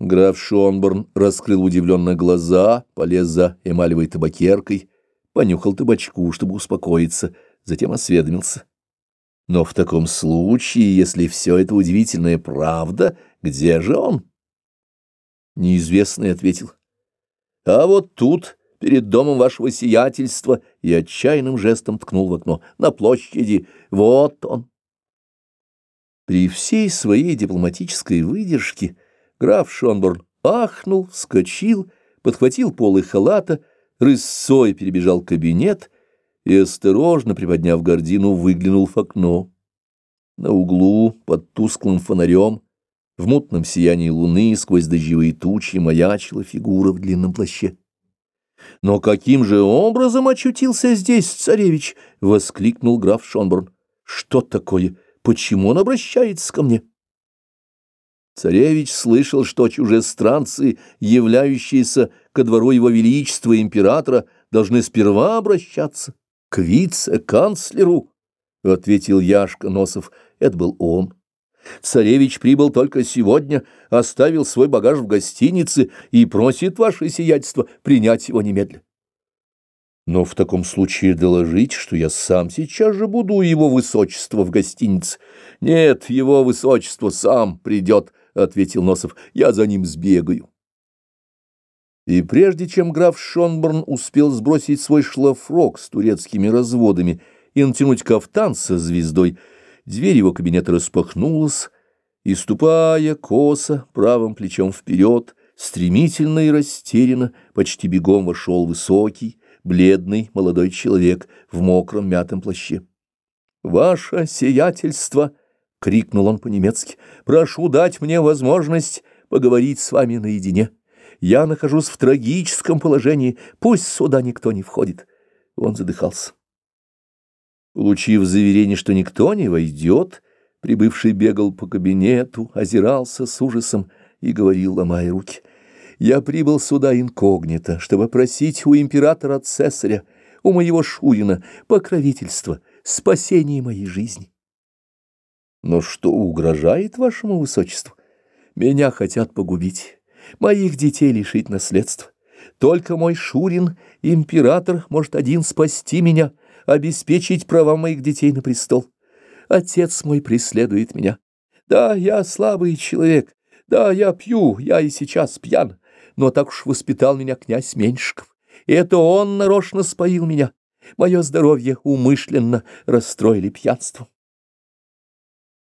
Граф Шонборн раскрыл удивленно глаза, полез за эмалевой табакеркой, понюхал табачку, чтобы успокоиться, затем осведомился. Но в таком случае, если все это удивительная правда, где же он? Неизвестный ответил. А вот тут, перед домом вашего сиятельства, и отчаянным жестом ткнул в окно. На площади. Вот он. При всей своей дипломатической выдержке Граф Шонборн ахнул, вскочил, подхватил полы халата, рысцой перебежал кабинет и, осторожно приподняв гордину, выглянул в окно. На углу, под тусклым фонарем, в мутном сиянии луны сквозь дождевые тучи маячила фигура в длинном плаще. «Но каким же образом очутился здесь царевич?» — воскликнул граф Шонборн. «Что такое? Почему он обращается ко мне?» Царевич слышал, что чужестранцы, являющиеся ко двору его величества императора, должны сперва обращаться к вице-канцлеру, — ответил Яшка Носов. Это был он. Царевич прибыл только сегодня, оставил свой багаж в гостинице и просит ваше сиятельство принять его немедленно. Но в таком случае доложить, что я сам сейчас же буду его высочества в гостинице. Нет, его высочество сам придет, — ответил Носов, — я за ним сбегаю. И прежде чем граф Шонборн успел сбросить свой шлафрок с турецкими разводами и натянуть кафтан со звездой, дверь его кабинета распахнулась, и, ступая косо, правым плечом вперед, стремительно и растерянно, почти бегом вошел высокий, бледный молодой человек в мокром мятом плаще. «Ваше сиятельство!» — крикнул он по-немецки. «Прошу дать мне возможность поговорить с вами наедине. Я нахожусь в трагическом положении, пусть сюда никто не входит». Он задыхался. Получив заверение, что никто не войдет, прибывший бегал по кабинету, озирался с ужасом и говорил, ломая руки. «Я прибыл сюда инкогнито, чтобы просить у императора Цесаря, у моего Шурина, покровительства, спасения моей жизни». Но что угрожает вашему высочеству? Меня хотят погубить, моих детей лишить наследства. Только мой Шурин, император, может один спасти меня, обеспечить права моих детей на престол. Отец мой преследует меня. Да, я слабый человек, да, я пью, я и сейчас пьян, но так уж воспитал меня князь Меньшиков. И это он нарочно споил меня. Мое здоровье умышленно расстроили пьянством.